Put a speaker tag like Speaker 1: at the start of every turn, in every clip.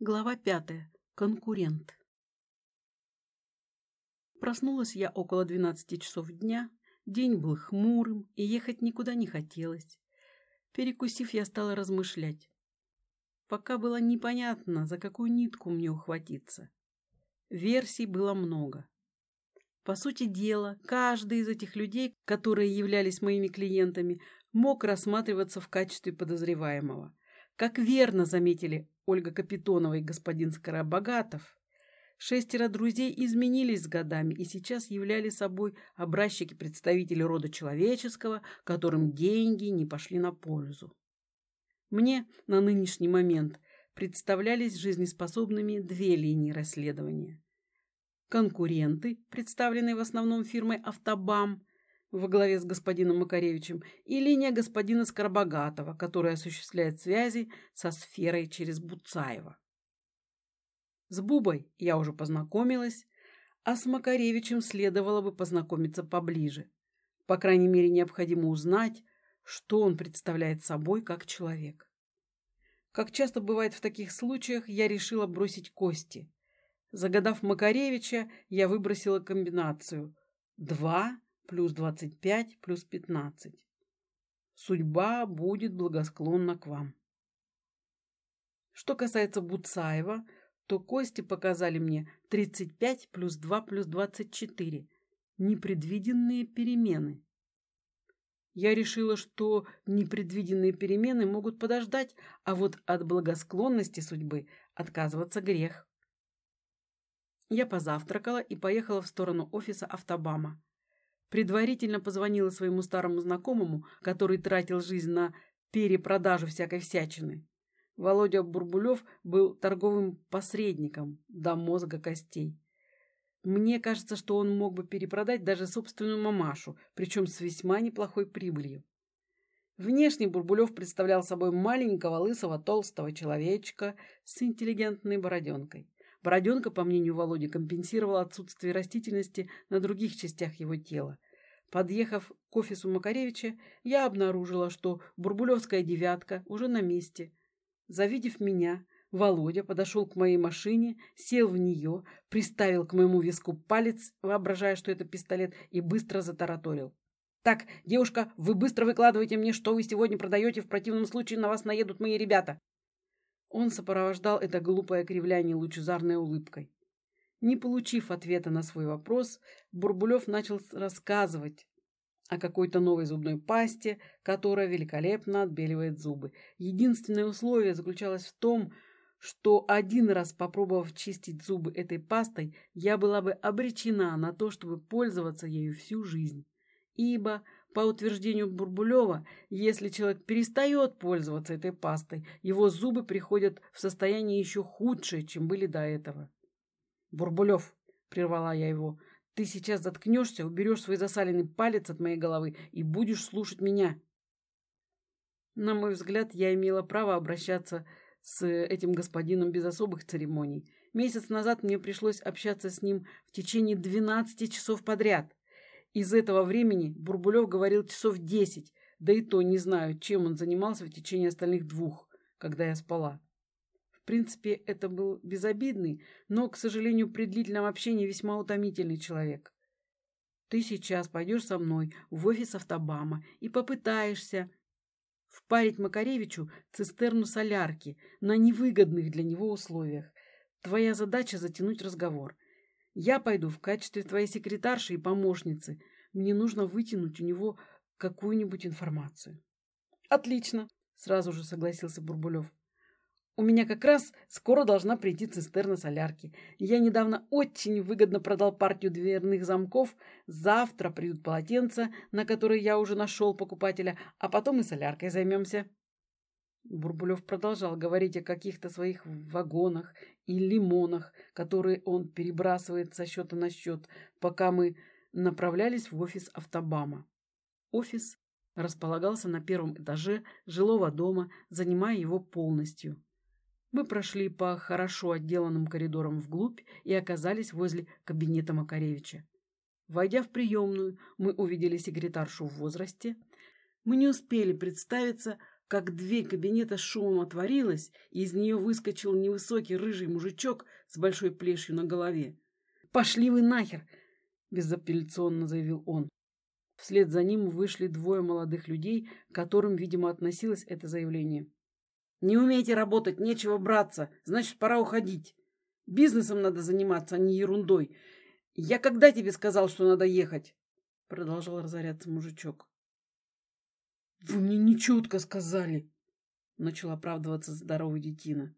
Speaker 1: Глава пятая. Конкурент. Проснулась я около двенадцати часов дня. День был хмурым, и ехать никуда не хотелось. Перекусив, я стала размышлять. Пока было непонятно, за какую нитку мне ухватиться. Версий было много. По сути дела, каждый из этих людей, которые являлись моими клиентами, мог рассматриваться в качестве подозреваемого. Как верно заметили Ольга Капитонова и господин Скоробогатов, шестеро друзей изменились с годами и сейчас являли собой образчики представителей рода человеческого, которым деньги не пошли на пользу. Мне на нынешний момент представлялись жизнеспособными две линии расследования. Конкуренты, представленные в основном фирмой «Автобам», во главе с господином Макаревичем, и линия господина Скоробогатова, которая осуществляет связи со сферой через Буцаева. С Бубой я уже познакомилась, а с Макаревичем следовало бы познакомиться поближе. По крайней мере, необходимо узнать, что он представляет собой как человек. Как часто бывает в таких случаях, я решила бросить кости. Загадав Макаревича, я выбросила комбинацию два плюс 25 плюс 15. Судьба будет благосклонна к вам. Что касается Буцаева, то кости показали мне 35 плюс 2 плюс 24. Непредвиденные перемены. Я решила, что непредвиденные перемены могут подождать, а вот от благосклонности судьбы отказываться грех. Я позавтракала и поехала в сторону офиса Автобама. Предварительно позвонила своему старому знакомому, который тратил жизнь на перепродажу всякой всячины. Володя Бурбулев был торговым посредником до мозга костей. Мне кажется, что он мог бы перепродать даже собственную мамашу, причем с весьма неплохой прибылью. Внешне Бурбулев представлял собой маленького, лысого, толстого человечка с интеллигентной бороденкой. Бороденка, по мнению Володи, компенсировала отсутствие растительности на других частях его тела. Подъехав к офису Макаревича, я обнаружила, что бурбулевская девятка уже на месте. Завидев меня, Володя подошел к моей машине, сел в нее, приставил к моему виску палец, воображая, что это пистолет, и быстро затараторил. «Так, девушка, вы быстро выкладывайте мне, что вы сегодня продаете, в противном случае на вас наедут мои ребята». Он сопровождал это глупое кривляние лучезарной улыбкой. Не получив ответа на свой вопрос, Бурбулев начал рассказывать о какой-то новой зубной пасте, которая великолепно отбеливает зубы. Единственное условие заключалось в том, что один раз попробовав чистить зубы этой пастой, я была бы обречена на то, чтобы пользоваться ею всю жизнь. Ибо по утверждению Бурбулева, если человек перестает пользоваться этой пастой, его зубы приходят в состояние еще худшее, чем были до этого. «Бурбулев», — прервала я его, — «ты сейчас заткнешься, уберешь свой засаленный палец от моей головы и будешь слушать меня». На мой взгляд, я имела право обращаться с этим господином без особых церемоний. Месяц назад мне пришлось общаться с ним в течение 12 часов подряд. Из этого времени Бурбулев говорил часов десять, да и то не знаю, чем он занимался в течение остальных двух, когда я спала. В принципе, это был безобидный, но, к сожалению, при длительном общении весьма утомительный человек. Ты сейчас пойдешь со мной в офис Автобама и попытаешься впарить Макаревичу цистерну солярки на невыгодных для него условиях. Твоя задача затянуть разговор – я пойду в качестве твоей секретарши и помощницы. Мне нужно вытянуть у него какую-нибудь информацию. Отлично, сразу же согласился Бурбулев. У меня как раз скоро должна прийти цистерна солярки. Я недавно очень выгодно продал партию дверных замков. Завтра придут полотенца, на которые я уже нашел покупателя, а потом и соляркой займемся. Бурбулев продолжал говорить о каких-то своих вагонах и лимонах, которые он перебрасывает со счета на счет, пока мы направлялись в офис автобама. Офис располагался на первом этаже жилого дома, занимая его полностью. Мы прошли по хорошо отделанным коридорам вглубь и оказались возле кабинета Макаревича. Войдя в приемную, мы увидели секретаршу в возрасте. Мы не успели представиться, как дверь кабинета шумом отворилась, и из нее выскочил невысокий рыжий мужичок с большой плешью на голове. «Пошли вы нахер!» — безапелляционно заявил он. Вслед за ним вышли двое молодых людей, к которым, видимо, относилось это заявление. «Не умеете работать, нечего браться, значит, пора уходить. Бизнесом надо заниматься, а не ерундой. Я когда тебе сказал, что надо ехать?» Продолжал разоряться мужичок. «Вы мне нечетко сказали!» Начал оправдываться здоровый детина.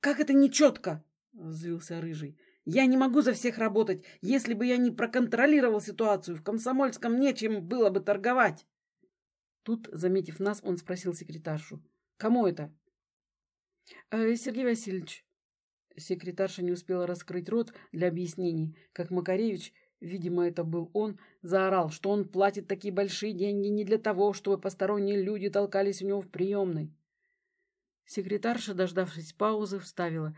Speaker 1: «Как это нечетко?» — взвился рыжий. «Я не могу за всех работать. Если бы я не проконтролировал ситуацию, в Комсомольском нечем было бы торговать». Тут, заметив нас, он спросил секретаршу. «Кому это?» э, «Сергей Васильевич». Секретарша не успела раскрыть рот для объяснений, как Макаревич видимо, это был он, заорал, что он платит такие большие деньги не для того, чтобы посторонние люди толкались у него в приемной. Секретарша, дождавшись паузы, вставила.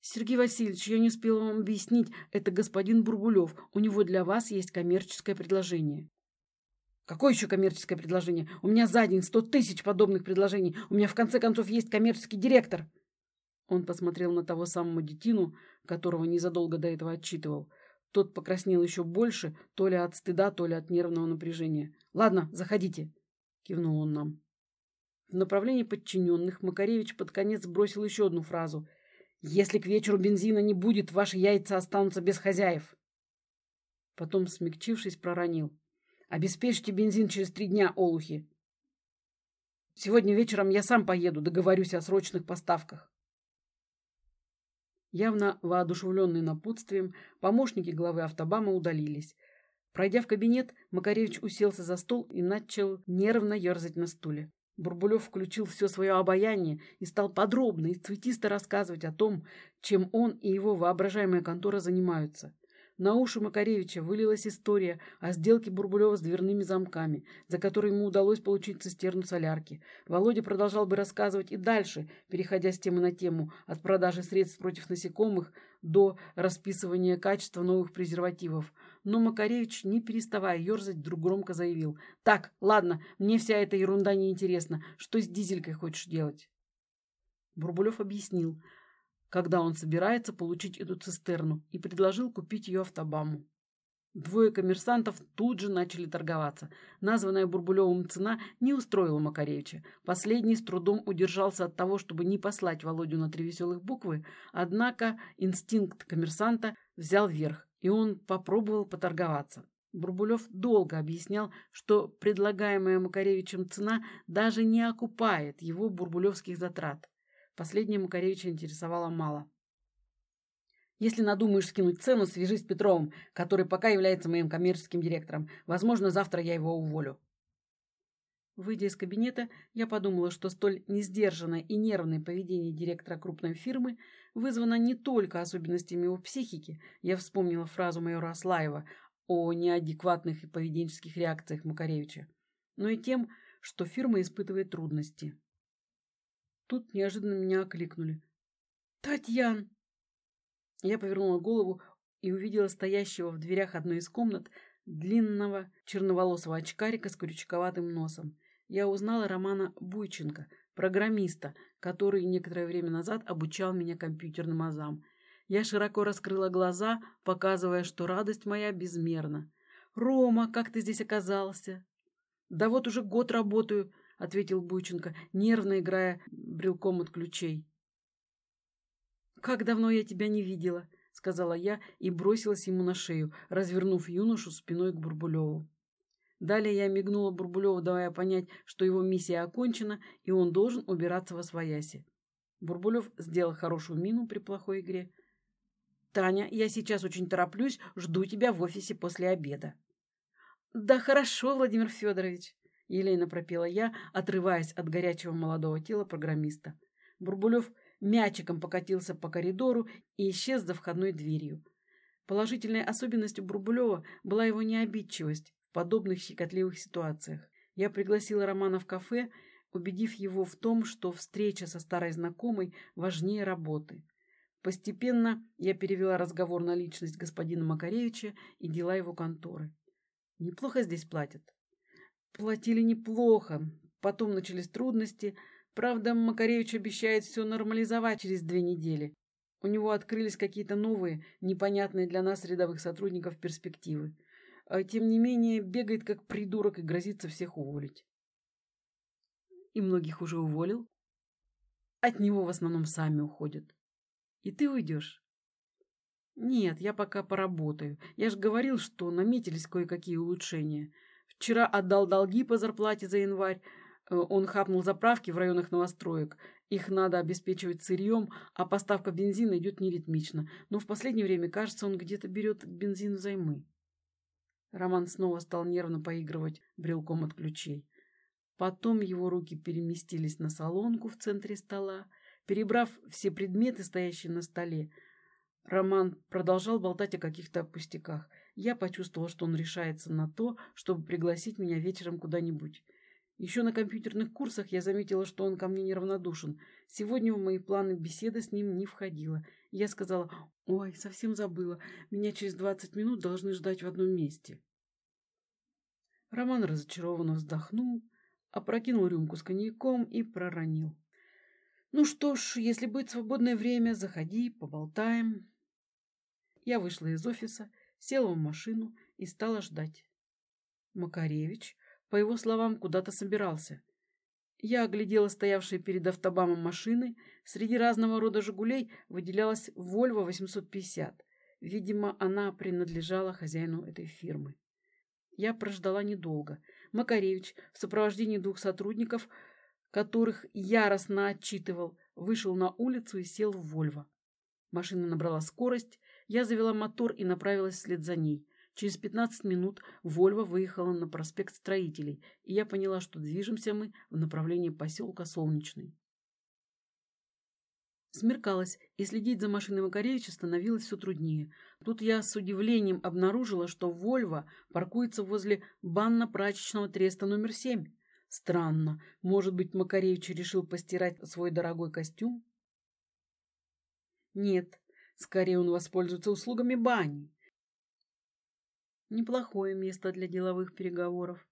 Speaker 1: «Сергей Васильевич, я не успела вам объяснить, это господин Бурбулев. У него для вас есть коммерческое предложение». «Какое еще коммерческое предложение? У меня за день сто тысяч подобных предложений. У меня, в конце концов, есть коммерческий директор». Он посмотрел на того самого детину, которого незадолго до этого отчитывал. Тот покраснел еще больше, то ли от стыда, то ли от нервного напряжения. «Ладно, заходите», — кивнул он нам. В направлении подчиненных Макаревич под конец бросил еще одну фразу. «Если к вечеру бензина не будет, ваши яйца останутся без хозяев». Потом, смягчившись, проронил. «Обеспечьте бензин через три дня, олухи. Сегодня вечером я сам поеду, договорюсь о срочных поставках». Явно воодушевленные напутствием, помощники главы автобама удалились. Пройдя в кабинет, Макаревич уселся за стол и начал нервно ерзать на стуле. Бурбулев включил все свое обаяние и стал подробно и цветисто рассказывать о том, чем он и его воображаемая контора занимаются. На уши Макаревича вылилась история о сделке Бурбулева с дверными замками, за которой ему удалось получить цистерну солярки. Володя продолжал бы рассказывать и дальше, переходя с темы на тему, от продажи средств против насекомых до расписывания качества новых презервативов. Но Макаревич, не переставая ерзать, вдруг громко заявил. «Так, ладно, мне вся эта ерунда не интересна. Что с дизелькой хочешь делать?» Бурбулев объяснил – когда он собирается получить эту цистерну, и предложил купить ее автобаму. Двое коммерсантов тут же начали торговаться. Названная Бурбулевым цена не устроила Макаревича. Последний с трудом удержался от того, чтобы не послать Володю на три веселых буквы, однако инстинкт коммерсанта взял верх, и он попробовал поторговаться. Бурбулев долго объяснял, что предлагаемая Макаревичем цена даже не окупает его бурбулевских затрат. Последнее Макаревича интересовало мало. Если надумаешь скинуть цену, свяжись с Петровым, который пока является моим коммерческим директором. Возможно, завтра я его уволю. Выйдя из кабинета, я подумала, что столь несдержанное и нервное поведение директора крупной фирмы вызвано не только особенностями его психики, я вспомнила фразу майора Аслаева о неадекватных и поведенческих реакциях Макаревича, но и тем, что фирма испытывает трудности. Тут неожиданно меня окликнули. «Татьян!» Я повернула голову и увидела стоящего в дверях одной из комнат длинного черноволосого очкарика с крючковатым носом. Я узнала Романа Буйченко, программиста, который некоторое время назад обучал меня компьютерным азам. Я широко раскрыла глаза, показывая, что радость моя безмерна. «Рома, как ты здесь оказался?» «Да вот уже год работаю», — ответил Буйченко, нервно играя брелком от ключей. «Как давно я тебя не видела», — сказала я и бросилась ему на шею, развернув юношу спиной к Бурбулеву. Далее я мигнула Бурбулеву, давая понять, что его миссия окончена, и он должен убираться во свояси. Бурбулев сделал хорошую мину при плохой игре. «Таня, я сейчас очень тороплюсь, жду тебя в офисе после обеда». «Да хорошо, Владимир Федорович», — елейно пропела я, отрываясь от горячего молодого тела программиста. Бурбулев мячиком покатился по коридору и исчез за входной дверью. Положительной особенностью Бурбулева была его необидчивость в подобных щекотливых ситуациях. Я пригласила Романа в кафе, убедив его в том, что встреча со старой знакомой важнее работы. Постепенно я перевела разговор на личность господина Макаревича и дела его конторы. Неплохо здесь платят. Платили неплохо, потом начались трудности. Правда, Макаревич обещает все нормализовать через две недели. У него открылись какие-то новые, непонятные для нас, рядовых сотрудников, перспективы. А тем не менее, бегает как придурок и грозится всех уволить. И многих уже уволил. От него в основном сами уходят. И ты уйдешь? Нет, я пока поработаю. Я же говорил, что наметились кое-какие улучшения. Вчера отдал долги по зарплате за январь. Э, он хапнул заправки в районах новостроек. Их надо обеспечивать сырьем, а поставка бензина идет неритмично. Но в последнее время, кажется, он где-то берет бензин взаймы. Роман снова стал нервно поигрывать брелком от ключей. Потом его руки переместились на солонку в центре стола. Перебрав все предметы, стоящие на столе, Роман продолжал болтать о каких-то пустяках. Я почувствовала, что он решается на то, чтобы пригласить меня вечером куда-нибудь. Еще на компьютерных курсах я заметила, что он ко мне неравнодушен. Сегодня в мои планы беседа с ним не входила. Я сказала, ой, совсем забыла, меня через двадцать минут должны ждать в одном месте. Роман разочарованно вздохнул, опрокинул рюмку с коньяком и проронил. «Ну что ж, если будет свободное время, заходи, поболтаем». Я вышла из офиса, села в машину и стала ждать. Макаревич, по его словам, куда-то собирался. Я оглядела стоявшие перед автобамом машины. Среди разного рода «Жигулей» выделялась «Вольво 850». Видимо, она принадлежала хозяину этой фирмы. Я прождала недолго. Макаревич в сопровождении двух сотрудников, которых яростно отчитывал, вышел на улицу и сел в «Вольво». Машина набрала скорость, я завела мотор и направилась вслед за ней. Через 15 минут «Вольво» выехала на проспект Строителей, и я поняла, что движемся мы в направлении поселка Солнечный. Смеркалось, и следить за машиной Макаревича становилось все труднее. Тут я с удивлением обнаружила, что «Вольво» паркуется возле банно-прачечного треста номер семь. Странно. Может быть, Макаревич решил постирать свой дорогой костюм? Нет, скорее он воспользуется услугами бани. Неплохое место для деловых переговоров.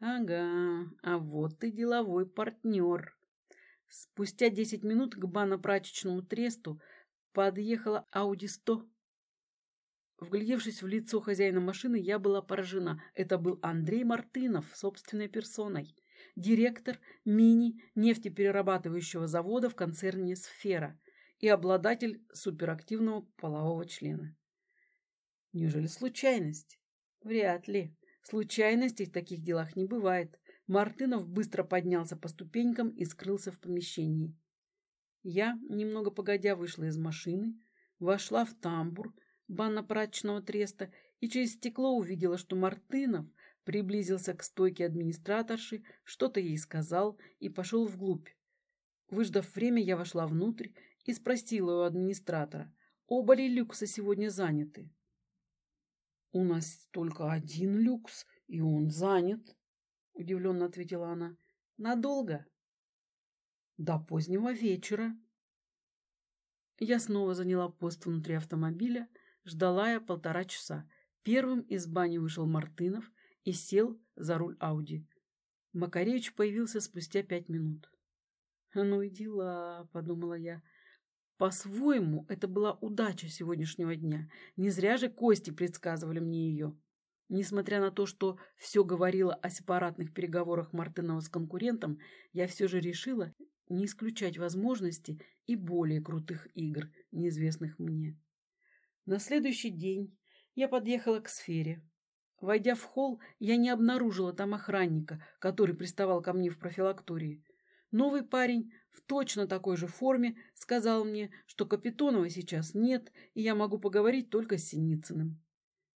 Speaker 1: Ага, а вот и деловой партнер. Спустя десять минут к банно-прачечному тресту подъехала Ауди 100. Вглядевшись в лицо хозяина машины, я была поражена. Это был Андрей Мартынов собственной персоной. Директор мини-нефтеперерабатывающего завода в концерне «Сфера» и обладатель суперактивного полового члена. Неужели случайность? Вряд ли. Случайностей в таких делах не бывает. Мартынов быстро поднялся по ступенькам и скрылся в помещении. Я, немного погодя, вышла из машины, вошла в тамбур банно-прачечного треста и через стекло увидела, что Мартынов приблизился к стойке администраторши, что-то ей сказал и пошел вглубь. Выждав время, я вошла внутрь и спросила у администратора, оба ли люкса сегодня заняты. «У нас только один люкс, и он занят», удивленно ответила она. Надолго? До позднего вечера. Я снова заняла пост внутри автомобиля, ждала я полтора часа. Первым из бани вышел Мартынов и сел за руль Ауди. Макаревич появился спустя пять минут. «Ну и дела», — подумала я. По-своему, это была удача сегодняшнего дня. Не зря же кости предсказывали мне ее. Несмотря на то, что все говорило о сепаратных переговорах Мартынова с конкурентом, я все же решила не исключать возможности и более крутых игр, неизвестных мне. На следующий день я подъехала к сфере. Войдя в холл, я не обнаружила там охранника, который приставал ко мне в профилактории. Новый парень в точно такой же форме сказал мне, что Капитонова сейчас нет, и я могу поговорить только с Синицыным.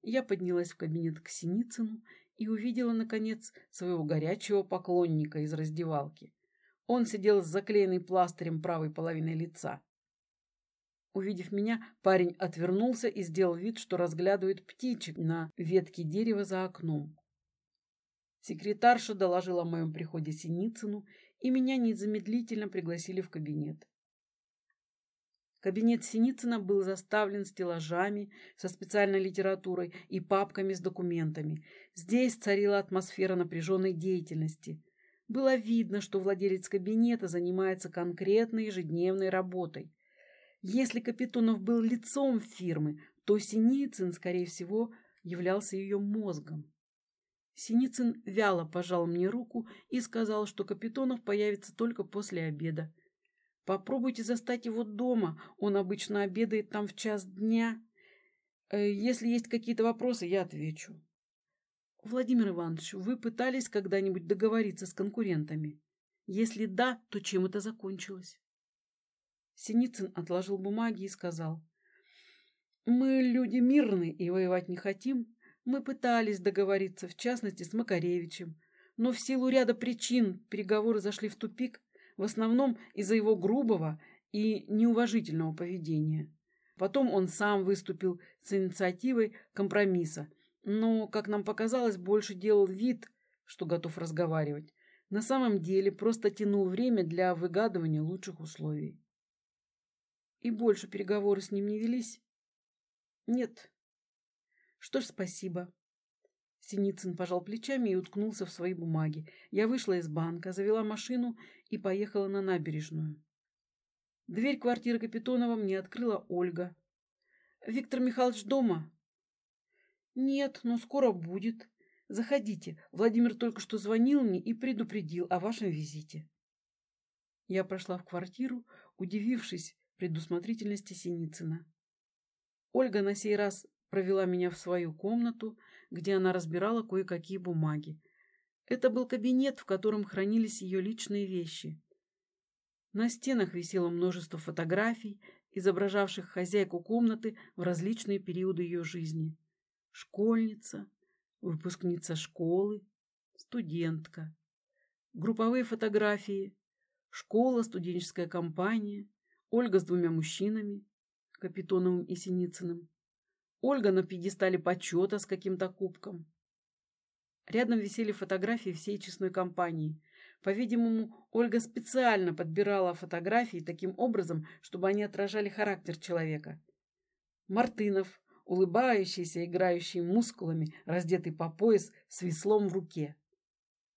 Speaker 1: Я поднялась в кабинет к Синицыну и увидела, наконец, своего горячего поклонника из раздевалки. Он сидел с заклеенной пластырем правой половины лица. Увидев меня, парень отвернулся и сделал вид, что разглядывает птичек на ветке дерева за окном. Секретарша доложила о моем приходе Синицыну, и меня незамедлительно пригласили в кабинет. Кабинет Синицына был заставлен стеллажами со специальной литературой и папками с документами. Здесь царила атмосфера напряженной деятельности. Было видно, что владелец кабинета занимается конкретной ежедневной работой. Если Капитонов был лицом фирмы, то Синицын, скорее всего, являлся ее мозгом. Синицын вяло пожал мне руку и сказал, что Капитонов появится только после обеда. Попробуйте застать его дома, он обычно обедает там в час дня. Э, если есть какие-то вопросы, я отвечу. Владимир Иванович, вы пытались когда-нибудь договориться с конкурентами? Если да, то чем это закончилось? Синицын отложил бумаги и сказал. Мы люди мирные и воевать не хотим. Мы пытались договориться, в частности, с Макаревичем. Но в силу ряда причин переговоры зашли в тупик, в основном из-за его грубого и неуважительного поведения. Потом он сам выступил с инициативой компромисса, но, как нам показалось, больше делал вид, что готов разговаривать. На самом деле просто тянул время для выгадывания лучших условий. И больше переговоры с ним не велись? Нет. Что ж, спасибо. Синицын пожал плечами и уткнулся в свои бумаги. Я вышла из банка, завела машину и поехала на набережную. Дверь квартиры Капитонова мне открыла Ольга. «Виктор Михайлович дома?» «Нет, но скоро будет. Заходите. Владимир только что звонил мне и предупредил о вашем визите». Я прошла в квартиру, удивившись предусмотрительности Синицына. Ольга на сей раз провела меня в свою комнату, где она разбирала кое-какие бумаги. Это был кабинет, в котором хранились ее личные вещи. На стенах висело множество фотографий, изображавших хозяйку комнаты в различные периоды ее жизни. Школьница, выпускница школы, студентка. Групповые фотографии, школа, студенческая компания, Ольга с двумя мужчинами, Капитоновым и Синицыным. Ольга на пьедестале почета с каким-то кубком. Рядом висели фотографии всей честной компании. По-видимому, Ольга специально подбирала фотографии таким образом, чтобы они отражали характер человека. Мартынов, улыбающийся, играющий мускулами, раздетый по пояс, с веслом в руке.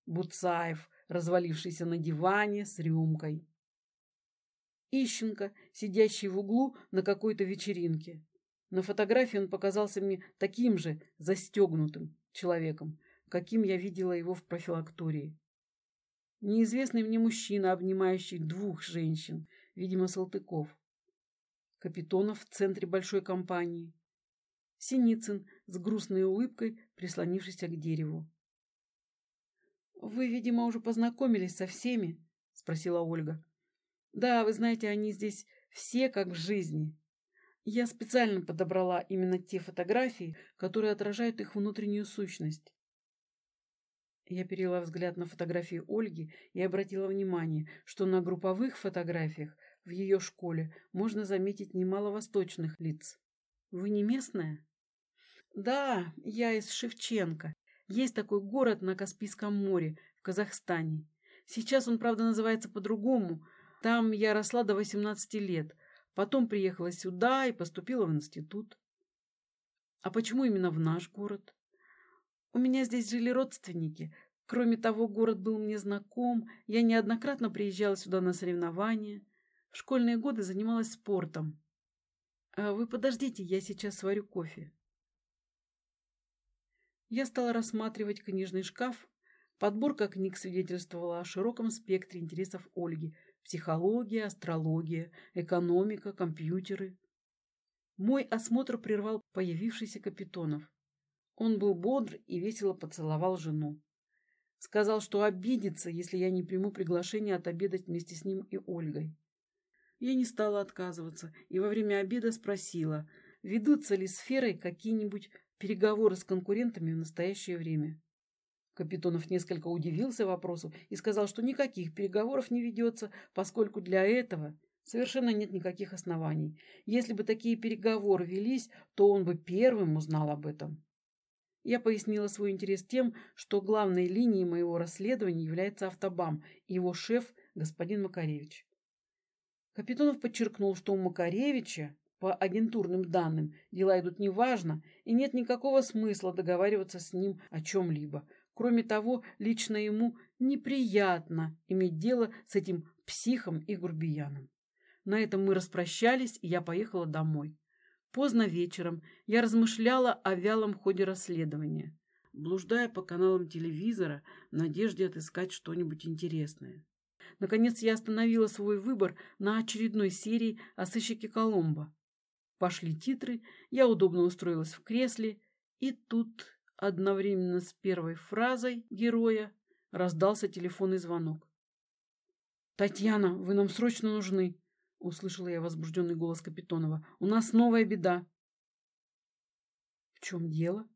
Speaker 1: Буцаев, развалившийся на диване с рюмкой. Ищенко, сидящий в углу на какой-то вечеринке. На фотографии он показался мне таким же застегнутым человеком, каким я видела его в профилактории. Неизвестный мне мужчина, обнимающий двух женщин, видимо, Салтыков. Капитонов в центре большой компании. Синицын с грустной улыбкой, прислонившийся к дереву. «Вы, видимо, уже познакомились со всеми?» — спросила Ольга. «Да, вы знаете, они здесь все как в жизни. Я специально подобрала именно те фотографии, которые отражают их внутреннюю сущность. Я перевела взгляд на фотографии Ольги и обратила внимание, что на групповых фотографиях в ее школе можно заметить немало восточных лиц. Вы не местная? Да, я из Шевченко. Есть такой город на Каспийском море, в Казахстане. Сейчас он, правда, называется по-другому. Там я росла до 18 лет, Потом приехала сюда и поступила в институт. А почему именно в наш город? У меня здесь жили родственники. Кроме того, город был мне знаком. Я неоднократно приезжала сюда на соревнования. В школьные годы занималась спортом. А вы подождите, я сейчас сварю кофе. Я стала рассматривать книжный шкаф. Подборка книг свидетельствовала о широком спектре интересов Ольги, Психология, астрология, экономика, компьютеры. Мой осмотр прервал появившийся Капитонов. Он был бодр и весело поцеловал жену. Сказал, что обидится, если я не приму приглашение отобедать вместе с ним и Ольгой. Я не стала отказываться и во время обеда спросила, ведутся ли сферой какие-нибудь переговоры с конкурентами в настоящее время. Капитонов несколько удивился вопросу и сказал, что никаких переговоров не ведется, поскольку для этого совершенно нет никаких оснований. Если бы такие переговоры велись, то он бы первым узнал об этом. Я пояснила свой интерес тем, что главной линией моего расследования является автобам и его шеф господин Макаревич. Капитонов подчеркнул, что у Макаревича, по агентурным данным, дела идут неважно, и нет никакого смысла договариваться с ним о чем-либо. Кроме того, лично ему неприятно иметь дело с этим психом и грубияном. На этом мы распрощались, и я поехала домой. Поздно вечером я размышляла о вялом ходе расследования, блуждая по каналам телевизора в надежде отыскать что-нибудь интересное. Наконец я остановила свой выбор на очередной серии о сыщике Коломбо. Пошли титры, я удобно устроилась в кресле, и тут одновременно с первой фразой героя раздался телефонный звонок. «Татьяна, вы нам срочно нужны!» — услышала я возбужденный голос Капитонова. «У нас новая беда». «В чем дело?»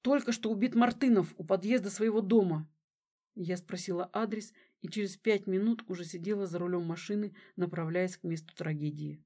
Speaker 1: «Только что убит Мартынов у подъезда своего дома». Я спросила адрес и через пять минут уже сидела за рулем машины, направляясь к месту трагедии.